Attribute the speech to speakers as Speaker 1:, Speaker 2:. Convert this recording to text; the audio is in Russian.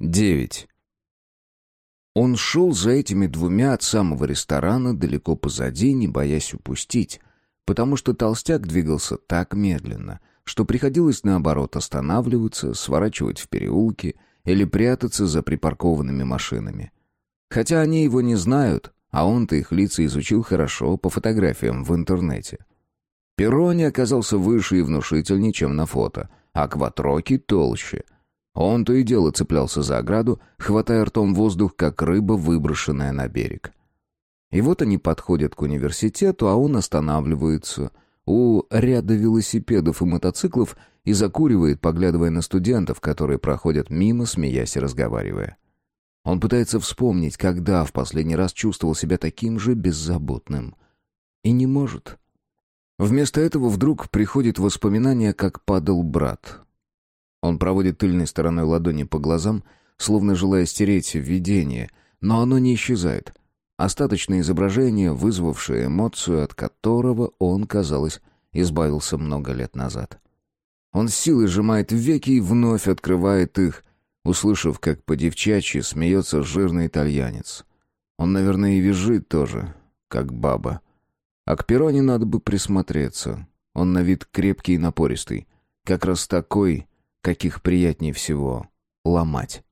Speaker 1: 9. Он шел за этими двумя от самого ресторана далеко позади, не боясь упустить, потому что толстяк двигался так медленно, что приходилось наоборот останавливаться, сворачивать в переулки или прятаться за припаркованными машинами. Хотя они его не знают, а он-то их лица изучил хорошо по фотографиям в интернете. Перрони оказался выше и внушительнее, чем на фото, а Кватроки толще. Он то и дело цеплялся за ограду, хватая ртом воздух, как рыба, выброшенная на берег. И вот они подходят к университету, а он останавливается у ряда велосипедов и мотоциклов и закуривает, поглядывая на студентов, которые проходят мимо, смеясь и разговаривая. Он пытается вспомнить, когда в последний раз чувствовал себя таким же беззаботным. И не может. Вместо этого вдруг приходит воспоминание, как падал брат. Он проводит тыльной стороной ладони по глазам, словно желая стереть видение, но оно не исчезает. Остаточное изображение, вызвавшее эмоцию, от которого он, казалось, избавился много лет назад. Он с силой сжимает веки и вновь открывает их, услышав, как по-девчачьи смеется жирный итальянец. Он, наверное, и визжит тоже, как баба. А к Перроне надо бы присмотреться. Он на вид крепкий и напористый. Как раз такой, каких приятнее всего ломать.